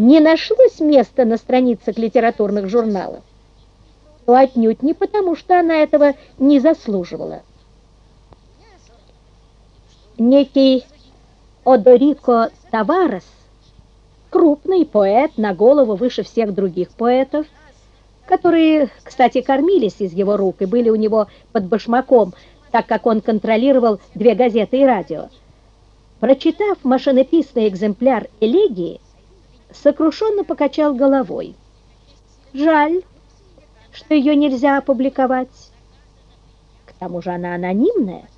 не нашлось места на страницах литературных журналов, то отнюдь не потому, что она этого не заслуживала. Некий Одорико Таварес, крупный поэт на голову выше всех других поэтов, которые, кстати, кормились из его рук и были у него под башмаком, так как он контролировал две газеты и радио, прочитав машинописный экземпляр элегии, сокрушенно покачал головой. Жаль, что ее нельзя опубликовать. К тому же она анонимная,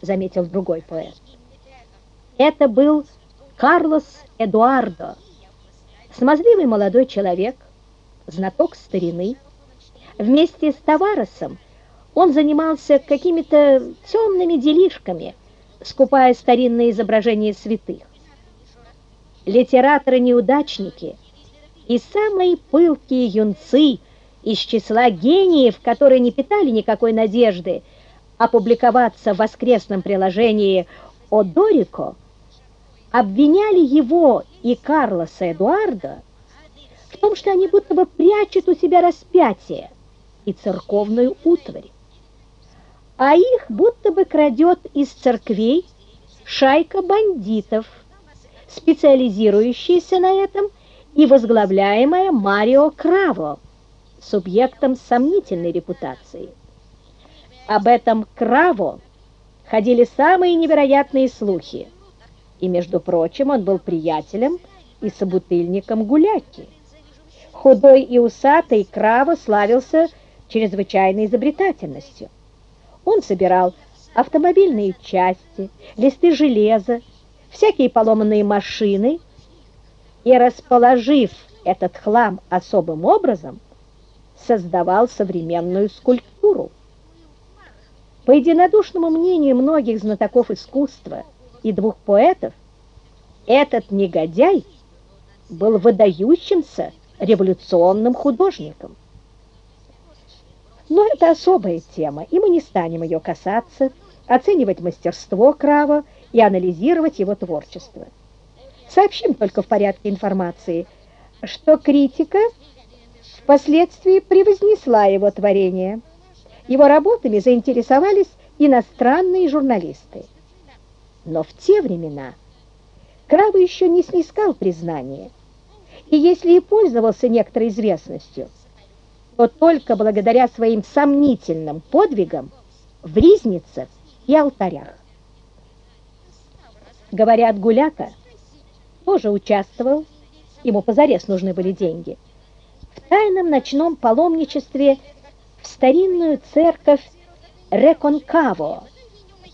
заметил другой поэт. Это был Карлос Эдуардо, смазливый молодой человек, знаток старины. Вместе с Таваресом он занимался какими-то темными делишками, скупая старинные изображения святых литераторы-неудачники и самые пылкие юнцы из числа гениев, которые не питали никакой надежды опубликоваться в воскресном приложении о Дорико, обвиняли его и Карлоса Эдуарда в том, что они будто бы прячут у себя распятие и церковную утварь, а их будто бы крадет из церквей шайка бандитов – специализирующаяся на этом и возглавляемая Марио Краво, субъектом сомнительной репутацией. Об этом Краво ходили самые невероятные слухи, и, между прочим, он был приятелем и собутыльником гуляки. Худой и усатый Краво славился чрезвычайной изобретательностью. Он собирал автомобильные части, листы железа, всякие поломанные машины и, расположив этот хлам особым образом, создавал современную скульптуру. По единодушному мнению многих знатоков искусства и двух поэтов, этот негодяй был выдающимся революционным художником. Но это особая тема, и мы не станем ее касаться, оценивать мастерство Крава и анализировать его творчество. Сообщим только в порядке информации, что критика впоследствии превознесла его творение. Его работами заинтересовались иностранные журналисты. Но в те времена Крава еще не снискал признания, и если и пользовался некоторой известностью, то только благодаря своим сомнительным подвигам в ризницах и алтарях. Говорят, Гуляка тоже участвовал, ему позарез нужны были деньги, в тайном ночном паломничестве в старинную церковь Реконкаво,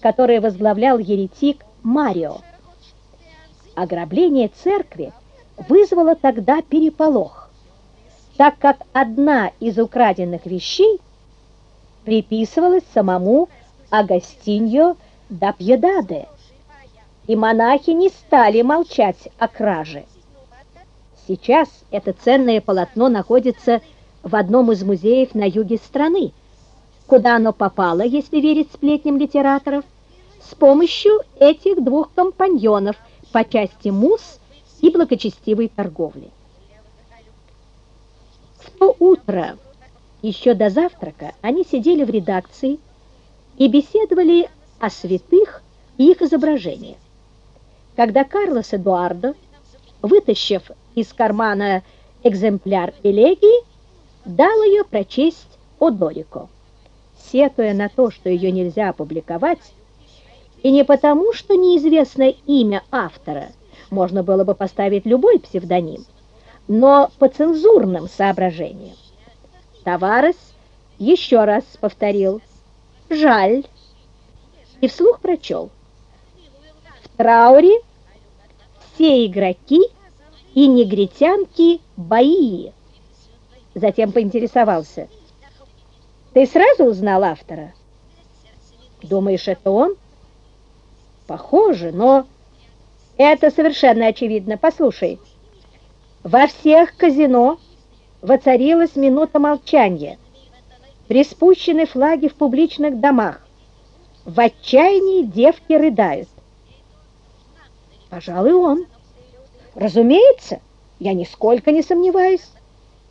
которую возглавлял еретик Марио. Ограбление церкви вызвало тогда переполох, так как одна из украденных вещей приписывалась самому Агастиньо да Пьедаде, и монахи не стали молчать о краже. Сейчас это ценное полотно находится в одном из музеев на юге страны, куда оно попало, если верить сплетням литераторов, с помощью этих двух компаньонов по части мус и благочестивой торговли. В то утро, еще до завтрака, они сидели в редакции и беседовали о святых и их изображениях когда Карлос Эдуардо, вытащив из кармана экземпляр элегии, дал ее прочесть Одорико, сетуя на то, что ее нельзя опубликовать, и не потому, что неизвестно имя автора, можно было бы поставить любой псевдоним, но по цензурным соображениям. Таварес еще раз повторил «Жаль» и вслух прочел – трауре все игроки и негритянки бои. Затем поинтересовался. Ты сразу узнал автора? Думаешь, это он? Похоже, но это совершенно очевидно. Послушай, во всех казино воцарилась минута молчания. Приспущены флаги в публичных домах. В отчаянии девки рыдают. Пожалуй, он. Разумеется, Я нисколько не сомневаюсь,